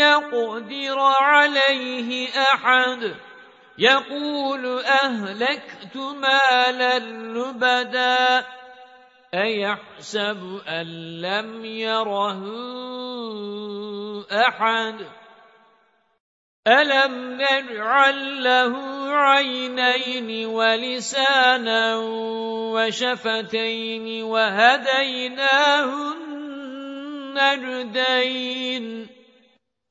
يقدر عليه أحد. يقول أهلكت مالا لبدا. أيحسب أن لم يره أحد؟ ألم نجعل له عينين ولسانا وشفتين وهديناه النجدين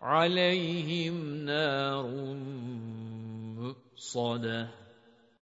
عَلَيْهِمْ نَارٌ مُؤْصَدَةٌ.